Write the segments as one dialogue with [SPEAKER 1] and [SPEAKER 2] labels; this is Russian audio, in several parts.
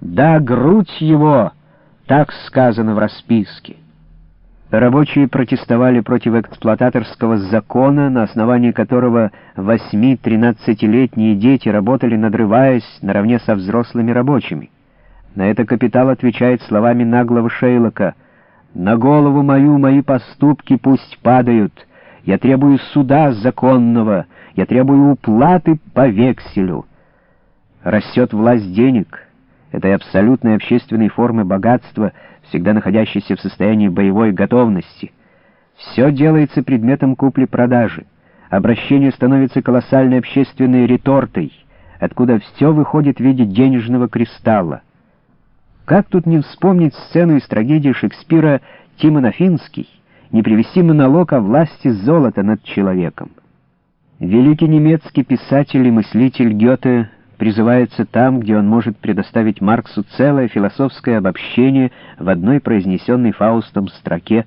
[SPEAKER 1] Да, грудь его, так сказано в расписке. Рабочие протестовали против эксплуататорского закона, на основании которого 8-13-летние дети работали, надрываясь наравне со взрослыми рабочими. На это капитал отвечает словами наглого Шейлока «На голову мою мои поступки пусть падают. Я требую суда законного, я требую уплаты по векселю». Растет власть денег, этой абсолютной общественной формы богатства — всегда находящийся в состоянии боевой готовности. Все делается предметом купли-продажи. Обращение становится колоссальной общественной ретортой, откуда все выходит в виде денежного кристалла. Как тут не вспомнить сцену из трагедии Шекспира «Тимон Афинский», не привести монолог о власти золота над человеком? Великий немецкий писатель и мыслитель Гёте призывается там, где он может предоставить Марксу целое философское обобщение в одной произнесенной Фаустом строке,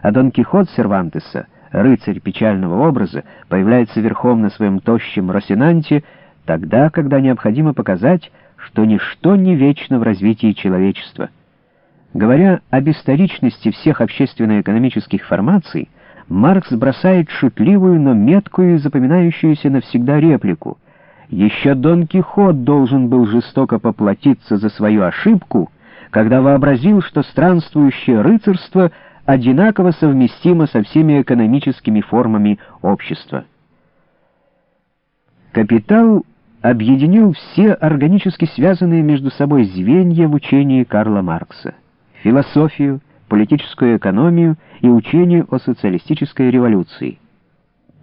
[SPEAKER 1] а Дон Кихот Сервантеса, рыцарь печального образа, появляется верхом на своем тощем Росинанте тогда, когда необходимо показать, что ничто не вечно в развитии человечества. Говоря об историчности всех общественно-экономических формаций, Маркс бросает шутливую, но меткую и запоминающуюся навсегда реплику — еще Дон Кихот должен был жестоко поплатиться за свою ошибку, когда вообразил, что странствующее рыцарство одинаково совместимо со всеми экономическими формами общества. Капитал объединил все органически связанные между собой звенья в учении Карла Маркса — философию, политическую экономию и учение о социалистической революции —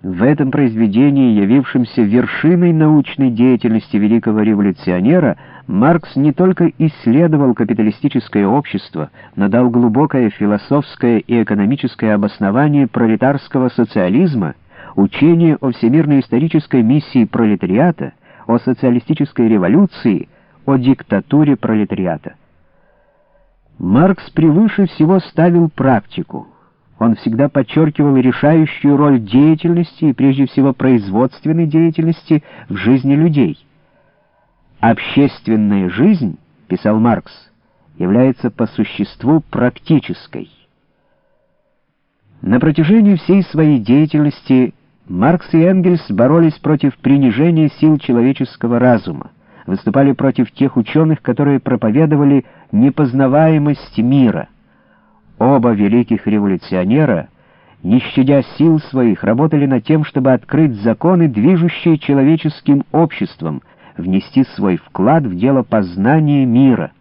[SPEAKER 1] в этом произведении, явившемся вершиной научной деятельности великого революционера, Маркс не только исследовал капиталистическое общество, но дал глубокое философское и экономическое обоснование пролетарского социализма, учение о всемирной исторической миссии пролетариата, о социалистической революции, о диктатуре пролетариата. Маркс превыше всего ставил практику — он всегда подчеркивал решающую роль деятельности и прежде всего производственной деятельности в жизни людей. «Общественная жизнь, — писал Маркс, — является по существу практической». На протяжении всей своей деятельности Маркс и Энгельс боролись против принижения сил человеческого разума, выступали против тех ученых, которые проповедовали непознаваемость мира — Оба великих революционера, не щадя сил своих, работали над тем, чтобы открыть законы, движущие человеческим обществом, внести свой вклад в дело познания мира.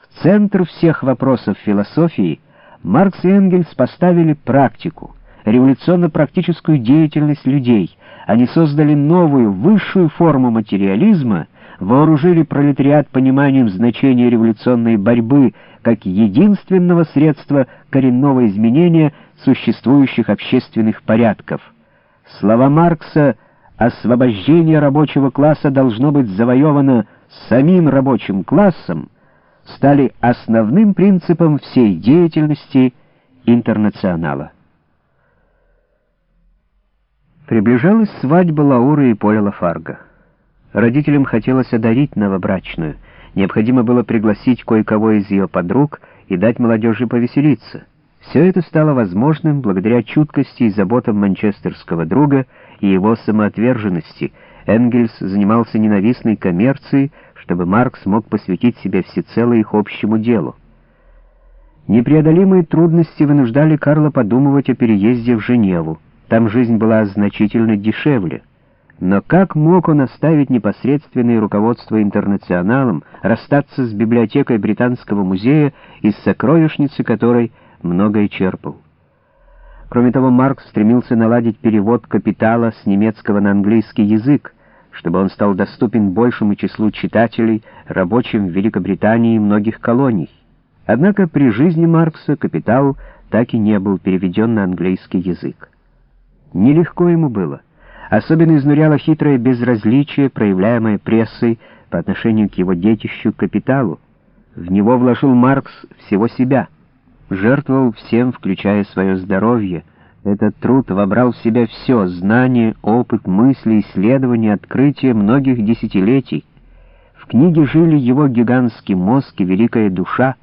[SPEAKER 1] В центр всех вопросов философии Маркс и Энгельс поставили практику, революционно-практическую деятельность людей. Они создали новую, высшую форму материализма, вооружили пролетариат пониманием значения революционной борьбы как единственного средства коренного изменения существующих общественных порядков. Слова Маркса «освобождение рабочего класса должно быть завоевано самим рабочим классом» стали основным принципом всей деятельности интернационала. Приближалась свадьба Лауры и Поля Лафарга. Родителям хотелось одарить новобрачную — Необходимо было пригласить кое-кого из ее подруг и дать молодежи повеселиться. Все это стало возможным благодаря чуткости и заботам манчестерского друга и его самоотверженности. Энгельс занимался ненавистной коммерцией, чтобы Маркс мог посвятить себя всецело их общему делу. Непреодолимые трудности вынуждали Карла подумывать о переезде в Женеву. Там жизнь была значительно дешевле. Но как мог он оставить непосредственное руководство интернационалом, расстаться с библиотекой Британского музея, из сокровищницы которой многое черпал? Кроме того, Маркс стремился наладить перевод «Капитала» с немецкого на английский язык, чтобы он стал доступен большему числу читателей, рабочим в Великобритании и многих колоний. Однако при жизни Маркса «Капитал» так и не был переведен на английский язык. Нелегко ему было — Особенно изнуряло хитрое безразличие, проявляемое прессой по отношению к его детищу капиталу. В него вложил Маркс всего себя, жертвовал всем, включая свое здоровье. Этот труд вобрал в себя все — знания, опыт, мысли, исследования, открытия многих десятилетий. В книге жили его гигантский мозг и великая душа,